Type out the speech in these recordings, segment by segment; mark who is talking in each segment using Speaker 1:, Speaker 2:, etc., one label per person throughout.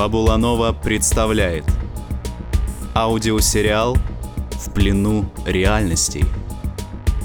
Speaker 1: Фабула Нова представляет Аудиосериал «В плену реальностей»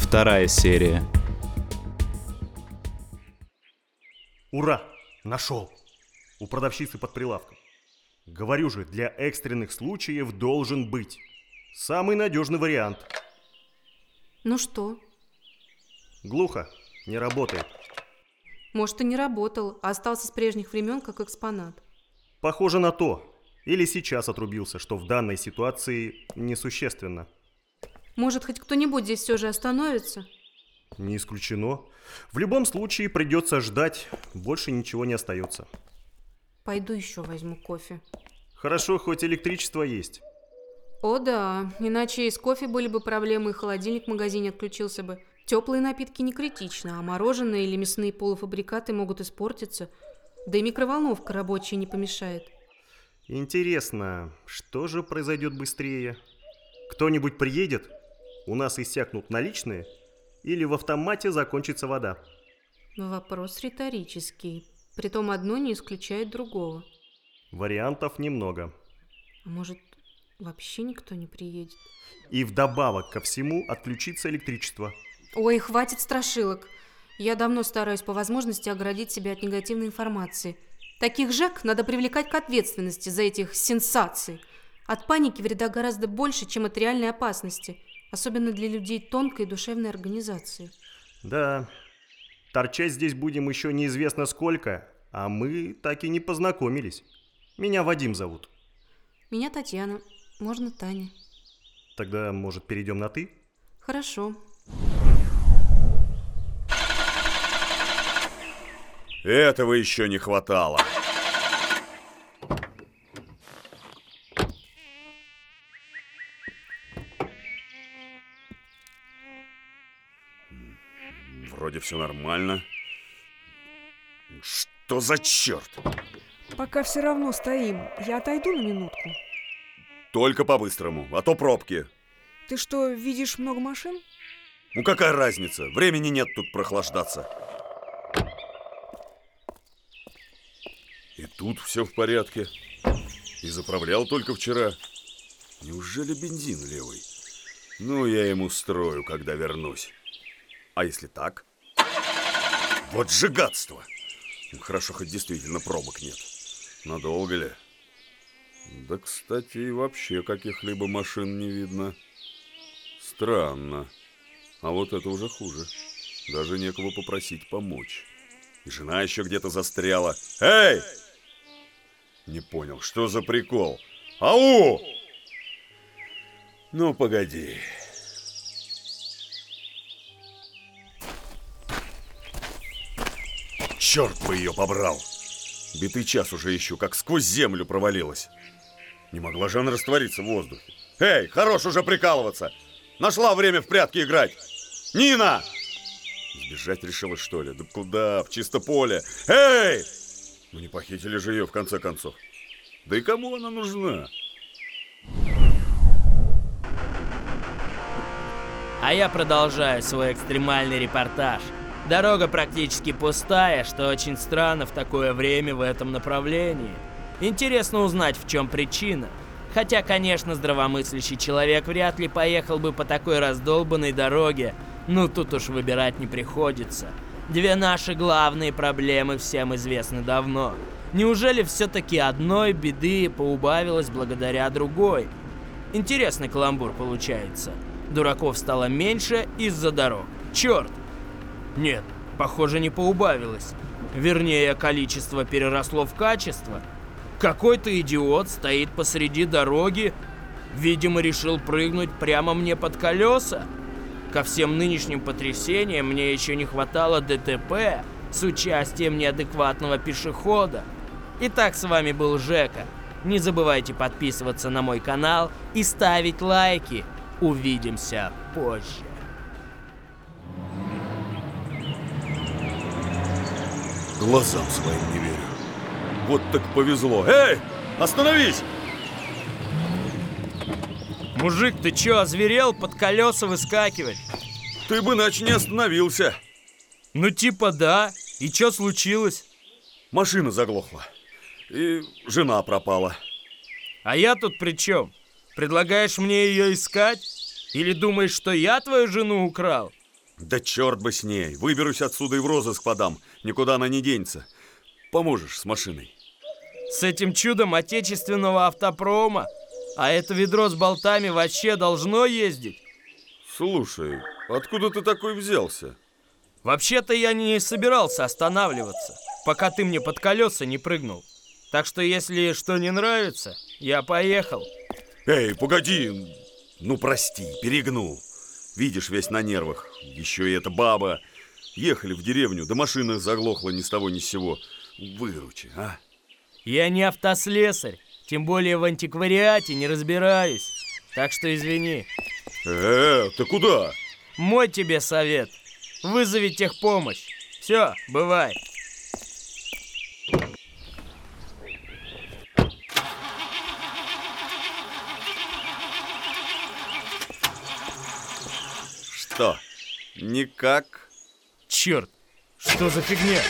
Speaker 1: Вторая серия
Speaker 2: Ура! Нашел! У продавщицы под прилавком. Говорю же, для экстренных случаев должен быть. Самый надежный вариант.
Speaker 3: Ну что?
Speaker 2: Глухо, не работает.
Speaker 3: Может, и не работал, а остался с прежних времен как экспонат.
Speaker 2: Похоже на то. Или сейчас отрубился, что в данной ситуации несущественно.
Speaker 3: Может, хоть кто-нибудь здесь все же остановится?
Speaker 2: Не исключено. В любом случае придется ждать, больше ничего не остается.
Speaker 3: Пойду еще возьму кофе.
Speaker 2: Хорошо, хоть электричество есть.
Speaker 3: О да, иначе и с кофе были бы проблемы, и холодильник в магазине отключился бы. Теплые напитки не критично, а мороженое или мясные полуфабрикаты могут испортиться. Да и микроволновка рабочая не помешает.
Speaker 2: Интересно, что же произойдет быстрее? Кто-нибудь приедет? У нас иссякнут наличные? Или в автомате закончится вода?
Speaker 3: Вопрос риторический. Притом одно не исключает другого.
Speaker 2: Вариантов немного.
Speaker 3: А может, вообще никто не приедет?
Speaker 2: И вдобавок ко всему отключится электричество.
Speaker 3: Ой, хватит страшилок. Я давно стараюсь по возможности оградить себя от негативной информации. Таких ЖЭК надо привлекать к ответственности за этих сенсаций. От паники вреда гораздо больше, чем от реальной опасности. Особенно для людей тонкой душевной организации.
Speaker 2: Да, торчать здесь будем еще неизвестно сколько, а мы так и не познакомились. Меня Вадим зовут.
Speaker 3: Меня Татьяна. Можно Таня.
Speaker 2: Тогда, может, перейдем на «ты»?
Speaker 3: Хорошо.
Speaker 4: Этого еще не хватало. Вроде все нормально. Что за черт?
Speaker 5: Пока все равно стоим. Я отойду на минутку.
Speaker 4: Только по-быстрому, а то пробки.
Speaker 5: Ты что, видишь много машин?
Speaker 4: Ну какая разница? Времени нет тут прохлаждаться. И тут все в порядке. И заправлял только вчера. Неужели бензин левый? Ну, я ему строю, когда вернусь. А если так? Вот же гадство! Хорошо, хоть действительно пробок нет. Надолго ли? Да, кстати, и вообще каких-либо машин не видно. Странно. А вот это уже хуже. Даже некого попросить помочь. И жена еще где-то застряла. Эй! Не понял, что за прикол? Ау! Ну, погоди. Черт бы ее побрал! Битый час уже ищу, как сквозь землю провалилась. Не могла же она раствориться в воздухе. Эй, хорош уже прикалываться! Нашла время в прятки играть! Нина! Сбежать решила, что ли? Да куда? В чисто поле. Эй! Ну не похитили же ее в конце концов. Да и кому она нужна?
Speaker 6: А я продолжаю свой экстремальный репортаж. Дорога практически пустая, что очень странно в такое время в этом направлении. Интересно узнать, в чем причина. Хотя, конечно, здравомыслящий человек вряд ли поехал бы по такой раздолбанной дороге. Ну, тут уж выбирать не приходится. Две наши главные проблемы всем известны давно. Неужели все-таки одной беды поубавилось благодаря другой? Интересный каламбур получается. Дураков стало меньше из-за дорог. Черт! Нет, похоже, не поубавилось. Вернее, количество переросло в качество. Какой-то идиот стоит посреди дороги, видимо, решил прыгнуть прямо мне под колеса. Ко всем нынешним потрясениям мне еще не хватало ДТП с участием неадекватного пешехода. Итак, с вами был Жека. Не забывайте подписываться на мой канал и ставить лайки. Увидимся позже.
Speaker 4: Глазам своим не верю. Вот так повезло. Эй, остановись!
Speaker 6: Мужик, ты чё, озверел под колеса выскакивать?
Speaker 4: Ты бы иначе не остановился.
Speaker 6: Ну типа да. И чё случилось?
Speaker 4: Машина заглохла. и жена пропала.
Speaker 6: А я тут при чем? Предлагаешь мне ее искать? Или думаешь, что я твою жену украл?
Speaker 4: Да черт бы с ней, выберусь отсюда и в розыск подам, никуда она не денется. Поможешь с машиной?
Speaker 6: С этим чудом отечественного автопрома? А это ведро с болтами вообще должно ездить?
Speaker 4: Слушай, откуда ты такой взялся?
Speaker 6: Вообще-то я не собирался останавливаться, пока ты мне под колеса не прыгнул. Так что если что не нравится, я поехал.
Speaker 4: Эй, погоди! Ну прости, перегнул. Видишь, весь на нервах. Еще и эта баба. Ехали в деревню, да машина заглохла ни с того ни с сего. Выручи, а?
Speaker 6: Я не автослесарь, тем более в антиквариате не разбираюсь. Так что извини.
Speaker 4: Э, ты куда?
Speaker 6: Мой тебе совет. Вызови техпомощь. Все, бывай.
Speaker 4: Что? Никак?
Speaker 6: Черт, что за фигня?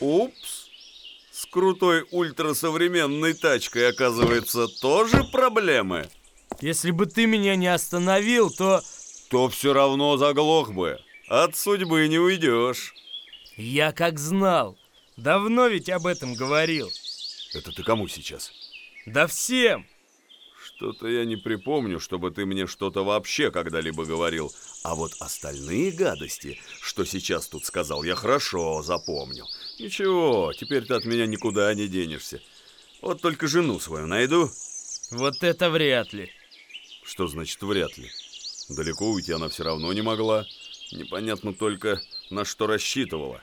Speaker 4: Упс. Крутой ультрасовременной тачкой, оказывается, тоже проблемы.
Speaker 6: Если бы ты меня не остановил, то...
Speaker 4: То все равно заглох бы. От судьбы не уйдешь.
Speaker 6: Я как знал. Давно ведь об этом говорил.
Speaker 4: Это ты кому сейчас?
Speaker 6: Да всем.
Speaker 4: Что-то я не припомню, чтобы ты мне что-то вообще когда-либо говорил. А вот остальные гадости, что сейчас тут сказал, я хорошо запомню. Ничего, теперь ты от меня никуда не денешься. Вот только жену свою найду.
Speaker 6: Вот это вряд ли.
Speaker 4: Что значит вряд ли? Далеко уйти она все равно не могла. Непонятно только, на что рассчитывала.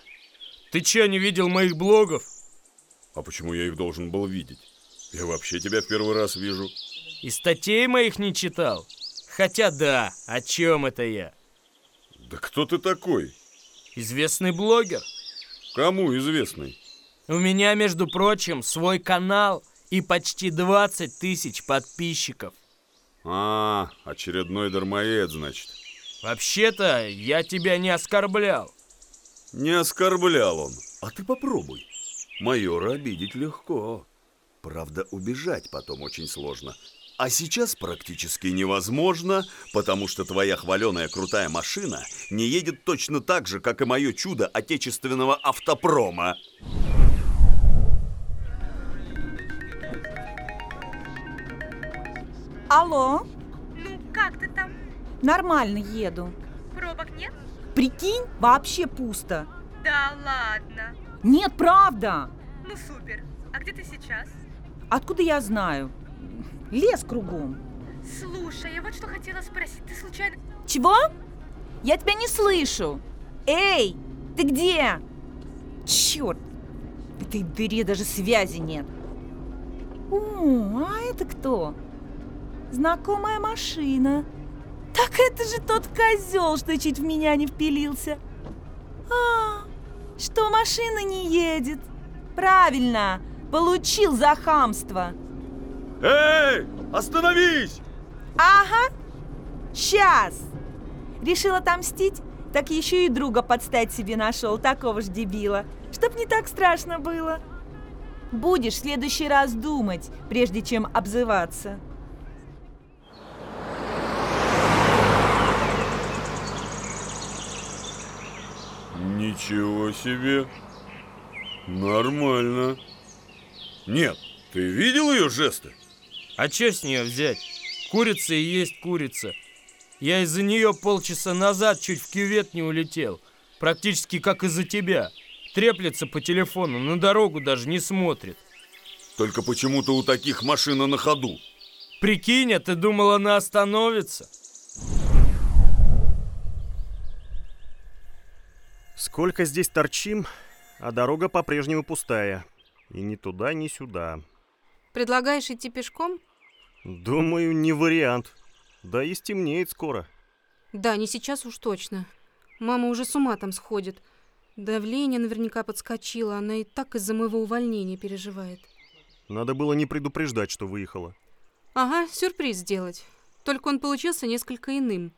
Speaker 6: Ты че, не видел моих блогов?
Speaker 4: А почему я их должен был видеть? Я вообще тебя в первый раз вижу.
Speaker 6: И статей моих не читал? Хотя да, о чем это я?
Speaker 4: Да кто ты такой?
Speaker 6: Известный блогер.
Speaker 4: Кому известный?
Speaker 6: У меня, между прочим, свой канал и почти 20 тысяч подписчиков.
Speaker 4: А, очередной дармоед, значит.
Speaker 6: Вообще-то, я тебя не оскорблял.
Speaker 4: Не оскорблял он. А ты попробуй. Майора обидеть легко. Правда, убежать потом очень сложно. А сейчас практически невозможно, потому что твоя хваленая крутая машина не едет точно так же, как и мое чудо отечественного автопрома.
Speaker 7: Алло,
Speaker 8: Ну, как ты там?
Speaker 7: нормально еду.
Speaker 8: Пробок нет?
Speaker 7: Прикинь, вообще пусто.
Speaker 8: Да ладно.
Speaker 7: Нет, правда.
Speaker 8: Ну, супер. А где ты сейчас?
Speaker 7: Откуда я знаю? Лес кругом.
Speaker 8: Слушай, я вот что хотела спросить. Ты случайно...
Speaker 7: Чего? Я тебя не слышу. Эй, ты где? Черт, в этой дыре даже связи нет. О, а это кто? Знакомая машина. Так это же тот козел, что чуть в меня не впилился. А, что машина не едет? Правильно, получил за хамство.
Speaker 4: Эй, остановись!
Speaker 7: Ага, сейчас. Решил отомстить? Так еще и друга подстать себе нашел, такого ж дебила. Чтоб не так страшно было. Будешь в следующий раз думать, прежде чем обзываться.
Speaker 4: Ничего себе. Нормально. Нет, ты видел ее жесты?
Speaker 6: А что с нее взять? Курица и есть курица. Я из-за нее полчаса назад чуть в кювет не улетел. Практически как из-за тебя. Треплется по телефону, на дорогу даже не смотрит.
Speaker 4: Только почему-то у таких машина на ходу.
Speaker 6: Прикинь, а ты думал, она остановится?
Speaker 2: Сколько здесь торчим, а дорога по-прежнему пустая. И ни туда, ни сюда.
Speaker 3: Предлагаешь идти пешком?
Speaker 2: Думаю, не вариант. Да и стемнеет скоро.
Speaker 3: Да, не сейчас уж точно. Мама уже с ума там сходит. Давление наверняка подскочило, она и так из-за моего увольнения переживает.
Speaker 2: Надо было не предупреждать, что выехала.
Speaker 3: Ага, сюрприз сделать. Только он получился несколько иным.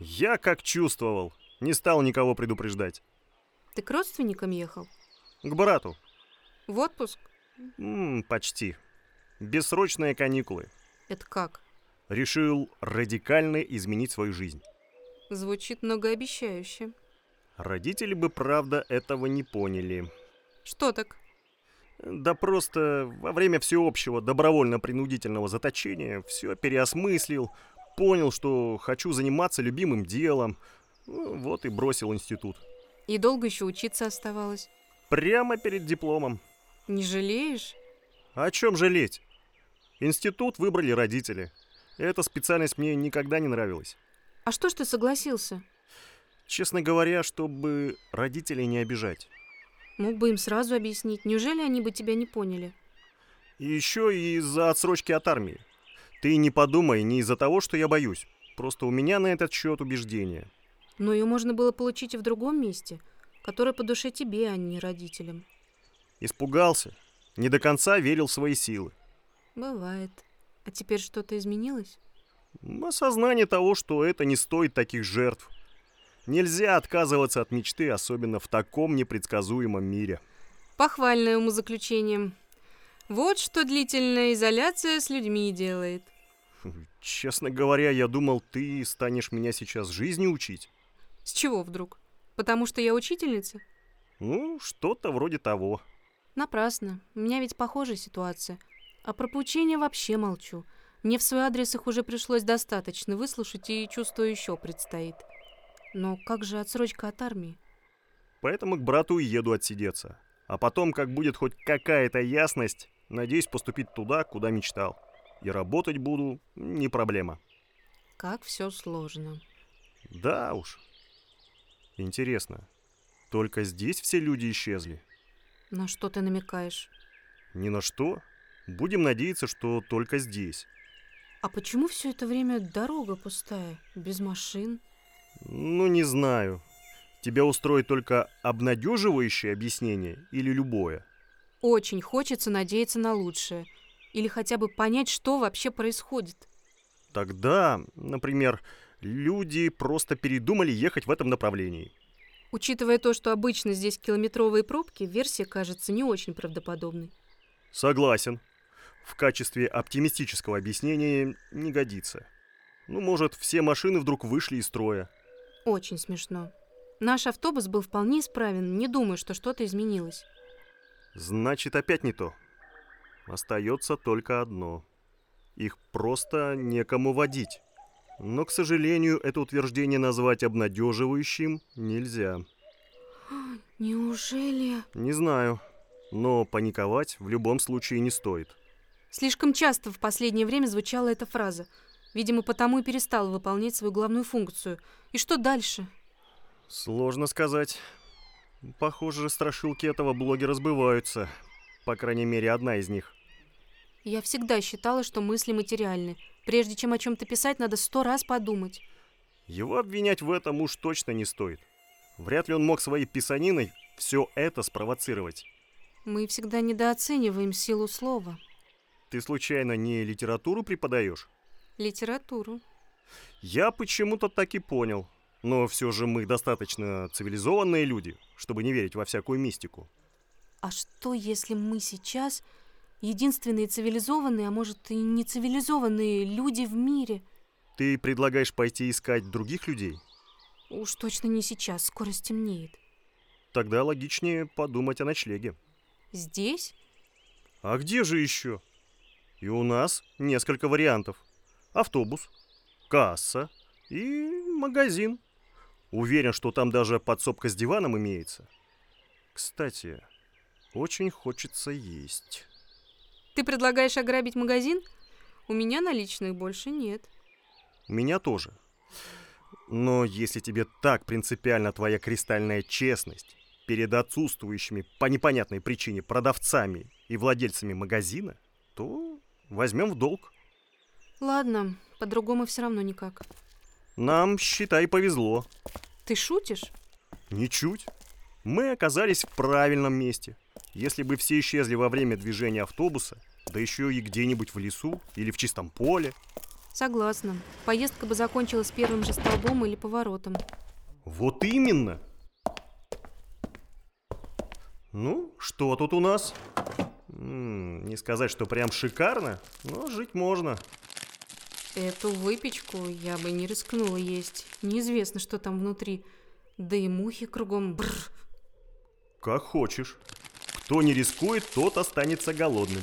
Speaker 2: Я как чувствовал. Не стал никого предупреждать.
Speaker 3: Ты к родственникам ехал?
Speaker 2: К брату.
Speaker 3: В отпуск?
Speaker 2: М, почти. Бессрочные каникулы.
Speaker 3: Это как?
Speaker 2: Решил радикально изменить свою жизнь.
Speaker 3: Звучит многообещающе.
Speaker 2: Родители бы, правда, этого не поняли.
Speaker 3: Что так?
Speaker 2: Да просто во время всеобщего добровольно-принудительного заточения все переосмыслил, понял, что хочу заниматься любимым делом. Ну, вот и бросил институт.
Speaker 3: И долго еще учиться оставалось?
Speaker 2: Прямо перед дипломом.
Speaker 3: Не жалеешь?
Speaker 2: О чем жалеть? Институт выбрали родители. Эта специальность мне никогда не нравилась.
Speaker 3: А что ж ты согласился?
Speaker 2: Честно говоря, чтобы родителей не обижать.
Speaker 3: Мог бы им сразу объяснить. Неужели они бы тебя не поняли?
Speaker 2: И еще и из-за отсрочки от армии. Ты не подумай не из-за того, что я боюсь. Просто у меня на этот счет убеждения.
Speaker 3: Но ее можно было получить и в другом месте, которое по душе тебе, а не родителям.
Speaker 2: Испугался. Не до конца верил в свои силы.
Speaker 3: Бывает. А теперь что-то изменилось?
Speaker 2: Осознание того, что это не стоит таких жертв. Нельзя отказываться от мечты, особенно в таком непредсказуемом мире.
Speaker 3: Похвальное умозаключение. Вот что длительная изоляция с людьми делает.
Speaker 2: Честно говоря, я думал, ты станешь меня сейчас жизни учить.
Speaker 3: С чего вдруг? Потому что я учительница?
Speaker 2: Ну, что-то вроде того.
Speaker 3: Напрасно. У меня ведь похожая ситуация. А про поучение вообще молчу. Мне в свой адрес их уже пришлось достаточно выслушать, и чувствую еще предстоит. Но как же отсрочка от армии?
Speaker 2: Поэтому к брату и еду отсидеться. А потом, как будет хоть какая-то ясность, надеюсь поступить туда, куда мечтал. И работать буду не проблема.
Speaker 3: Как все сложно.
Speaker 2: Да уж. Интересно, только здесь все люди исчезли?
Speaker 3: На что ты намекаешь?
Speaker 2: Ни на что. Будем надеяться, что только здесь.
Speaker 3: А почему все это время дорога пустая, без машин?
Speaker 2: Ну, не знаю. Тебя устроит только обнадеживающее объяснение или любое?
Speaker 3: Очень хочется надеяться на лучшее. Или хотя бы понять, что вообще происходит.
Speaker 2: Тогда, например, люди просто передумали ехать в этом направлении.
Speaker 3: Учитывая то, что обычно здесь километровые пробки, версия кажется не очень правдоподобной.
Speaker 2: Согласен. В качестве оптимистического объяснения не годится. Ну, может, все машины вдруг вышли из строя.
Speaker 3: Очень смешно. Наш автобус был вполне исправен, не думаю, что что-то изменилось.
Speaker 2: Значит, опять не то. Остается только одно. Их просто некому водить. Но, к сожалению, это утверждение назвать обнадеживающим нельзя.
Speaker 3: Неужели...
Speaker 2: Не знаю. Но паниковать в любом случае не стоит.
Speaker 3: Слишком часто в последнее время звучала эта фраза. Видимо, потому и перестал выполнять свою главную функцию. И что дальше?
Speaker 2: Сложно сказать. Похоже, страшилки этого блогера сбываются. По крайней мере, одна из них.
Speaker 3: Я всегда считала, что мысли материальны. Прежде чем о чем-то писать, надо сто раз подумать.
Speaker 2: Его обвинять в этом уж точно не стоит. Вряд ли он мог своей писаниной все это спровоцировать.
Speaker 3: Мы всегда недооцениваем силу слова.
Speaker 2: Ты случайно не литературу преподаешь?
Speaker 3: Литературу.
Speaker 2: Я почему-то так и понял. Но все же мы достаточно цивилизованные люди, чтобы не верить во всякую мистику.
Speaker 3: А что, если мы сейчас единственные цивилизованные, а может и не цивилизованные люди в мире?
Speaker 2: Ты предлагаешь пойти искать других людей?
Speaker 3: Уж точно не сейчас, скоро стемнеет.
Speaker 2: Тогда логичнее подумать о ночлеге.
Speaker 3: Здесь?
Speaker 2: А где же еще? И у нас несколько вариантов. Автобус, касса и магазин. Уверен, что там даже подсобка с диваном имеется. Кстати, очень хочется есть.
Speaker 3: Ты предлагаешь ограбить магазин? У меня наличных больше нет.
Speaker 2: Меня тоже. Но если тебе так принципиально твоя кристальная честность перед отсутствующими по непонятной причине продавцами и владельцами магазина, то возьмем в долг.
Speaker 3: Ладно, по-другому все равно никак.
Speaker 2: Нам, считай, повезло.
Speaker 3: Ты шутишь?
Speaker 2: Ничуть. Мы оказались в правильном месте. Если бы все исчезли во время движения автобуса, да еще и где-нибудь в лесу или в чистом поле.
Speaker 3: Согласна. Поездка бы закончилась первым же столбом или поворотом.
Speaker 2: Вот именно. Ну, что тут у нас? М, не сказать, что прям шикарно, но жить можно.
Speaker 3: Эту выпечку я бы не рискнула есть. Неизвестно, что там внутри. Да и мухи кругом. Бррр.
Speaker 2: Как хочешь. Кто не рискует, тот останется голодным.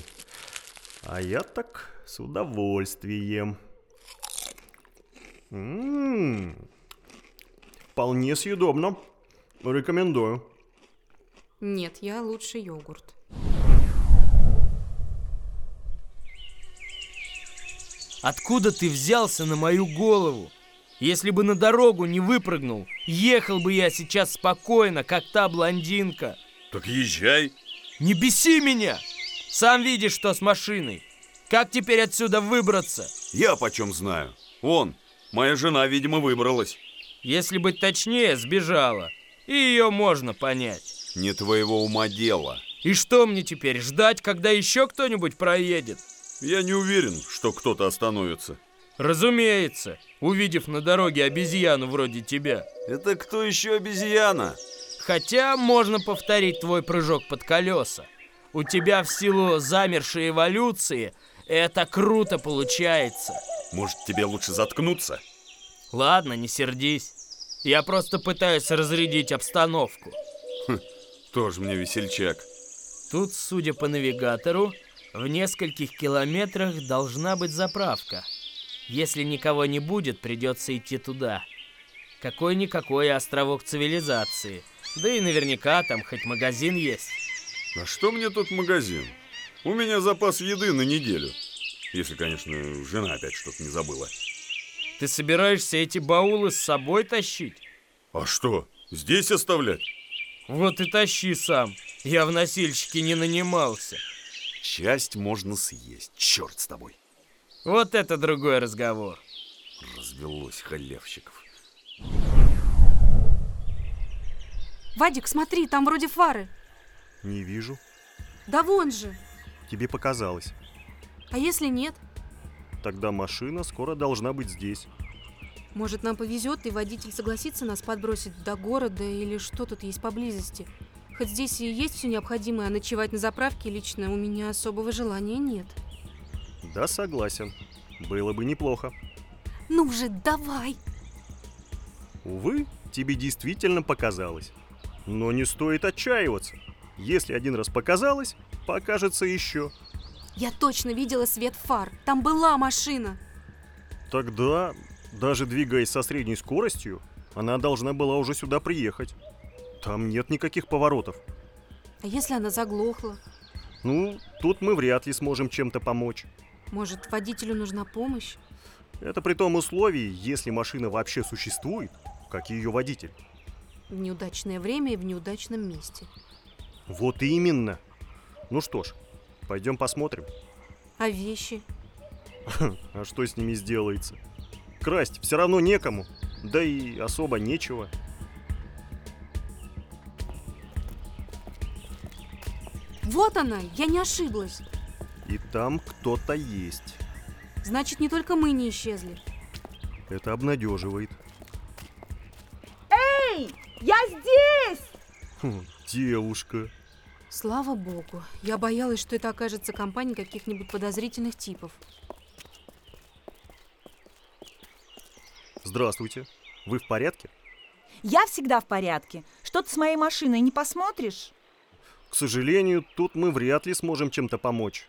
Speaker 2: А я так с удовольствием. М, Вполне съедобно. Рекомендую.
Speaker 3: Нет, я лучше йогурт.
Speaker 6: Откуда ты взялся на мою голову? Если бы на дорогу не выпрыгнул, ехал бы я сейчас спокойно, как та блондинка.
Speaker 4: Так езжай.
Speaker 6: Не беси меня! Сам видишь, что с машиной. Как теперь отсюда выбраться?
Speaker 4: Я почем знаю. Вон, моя жена, видимо, выбралась.
Speaker 6: Если быть точнее, сбежала. И ее можно понять.
Speaker 4: Не твоего ума дело.
Speaker 6: И что мне теперь, ждать, когда еще кто-нибудь проедет?
Speaker 4: Я не уверен, что кто-то остановится.
Speaker 6: Разумеется, увидев на дороге обезьяну вроде тебя.
Speaker 4: Это кто еще обезьяна?
Speaker 6: Хотя можно повторить твой прыжок под колеса. У тебя в силу замершей эволюции это круто получается.
Speaker 4: Может, тебе лучше заткнуться?
Speaker 6: Ладно, не сердись. Я просто пытаюсь разрядить обстановку.
Speaker 4: Тоже мне весельчак.
Speaker 6: Тут, судя по навигатору, в нескольких километрах должна быть заправка. Если никого не будет, придется идти туда. Какой-никакой островок цивилизации. Да и наверняка там хоть магазин есть.
Speaker 4: А что мне тут магазин? У меня запас еды на неделю. Если, конечно, жена опять что-то не забыла.
Speaker 6: Ты собираешься эти баулы с собой тащить?
Speaker 4: А что, здесь оставлять?
Speaker 6: Вот и тащи сам. Я в носильщике не нанимался.
Speaker 4: Часть можно съесть. Черт с тобой.
Speaker 6: Вот это другой разговор.
Speaker 4: Развелось халявщиков.
Speaker 3: Вадик, смотри, там вроде фары.
Speaker 2: Не вижу.
Speaker 3: Да вон же.
Speaker 2: Тебе показалось.
Speaker 3: А если нет?
Speaker 2: Тогда машина скоро должна быть здесь.
Speaker 3: Может, нам повезет, и водитель согласится нас подбросить до города или что тут есть поблизости. Хоть здесь и есть все необходимое, а ночевать на заправке лично у меня особого желания нет.
Speaker 2: Да, согласен. Было бы неплохо.
Speaker 3: Ну же, давай!
Speaker 2: Увы, тебе действительно показалось. Но не стоит отчаиваться. Если один раз показалось, покажется еще.
Speaker 3: Я точно видела свет фар. Там была машина.
Speaker 2: Тогда, даже двигаясь со средней скоростью, она должна была уже сюда приехать. Там нет никаких поворотов.
Speaker 3: А если она заглохла?
Speaker 2: Ну, тут мы вряд ли сможем чем-то помочь.
Speaker 3: Может, водителю нужна помощь?
Speaker 2: Это при том условии, если машина вообще существует, как и ее водитель.
Speaker 3: В неудачное время и в неудачном месте.
Speaker 2: Вот именно. Ну что ж, пойдем посмотрим.
Speaker 3: А вещи?
Speaker 2: А что с ними сделается? Красть все равно некому, да и особо нечего.
Speaker 3: Вот она, я не ошиблась.
Speaker 2: И там кто-то есть.
Speaker 3: Значит, не только мы не исчезли.
Speaker 2: Это обнадеживает.
Speaker 7: Эй, я здесь!
Speaker 2: Хм, девушка.
Speaker 3: Слава богу. Я боялась, что это окажется компания каких-нибудь подозрительных типов.
Speaker 2: Здравствуйте. Вы в порядке?
Speaker 7: Я всегда в порядке. Что ты с моей машиной не посмотришь?
Speaker 2: К сожалению, тут мы вряд ли сможем чем-то помочь.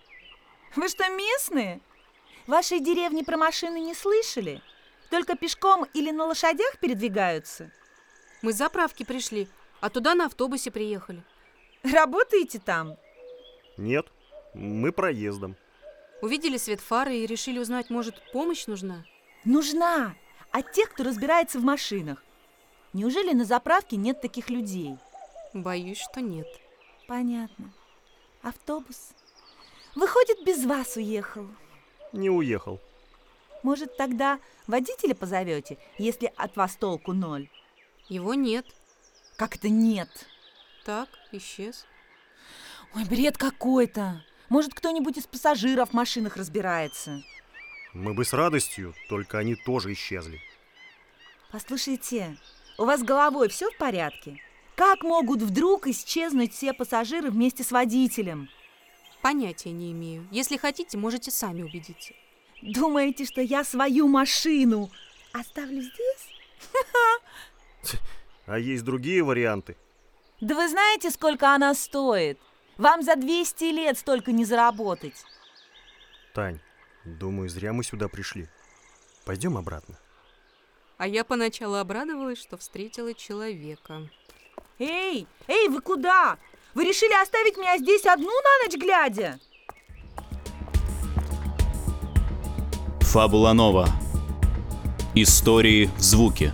Speaker 7: Вы что, местные? В вашей деревне про машины не слышали? Только пешком или на лошадях передвигаются?
Speaker 3: Мы с заправки пришли, а туда на автобусе приехали.
Speaker 7: Работаете там?
Speaker 2: Нет, мы проездом.
Speaker 3: Увидели свет фары и решили узнать, может, помощь нужна?
Speaker 7: Нужна. От тех, кто разбирается в машинах. Неужели на заправке нет таких людей?
Speaker 3: Боюсь, что нет.
Speaker 7: Понятно. Автобус. Выходит, без вас уехал.
Speaker 2: Не уехал.
Speaker 7: Может, тогда водителя позовете, если от вас толку ноль?
Speaker 3: Его нет.
Speaker 7: Как это нет?
Speaker 3: Так, исчез.
Speaker 7: Ой, бред какой-то. Может, кто-нибудь из пассажиров в машинах разбирается.
Speaker 2: Мы бы с радостью, только они тоже исчезли.
Speaker 7: Послушайте, у вас с головой все в порядке? Как могут вдруг исчезнуть все пассажиры вместе с водителем?
Speaker 3: Понятия не имею. Если хотите, можете сами убедиться.
Speaker 7: Думаете, что я свою машину оставлю здесь?
Speaker 2: А есть другие варианты?
Speaker 7: Да вы знаете, сколько она стоит? Вам за 200 лет столько не заработать.
Speaker 2: Тань, думаю, зря мы сюда пришли. Пойдем обратно.
Speaker 3: А я поначалу обрадовалась, что встретила человека.
Speaker 7: Эй, эй, вы куда? Вы решили оставить меня здесь одну на ночь глядя?
Speaker 1: Фабула Нова. Истории в звуке.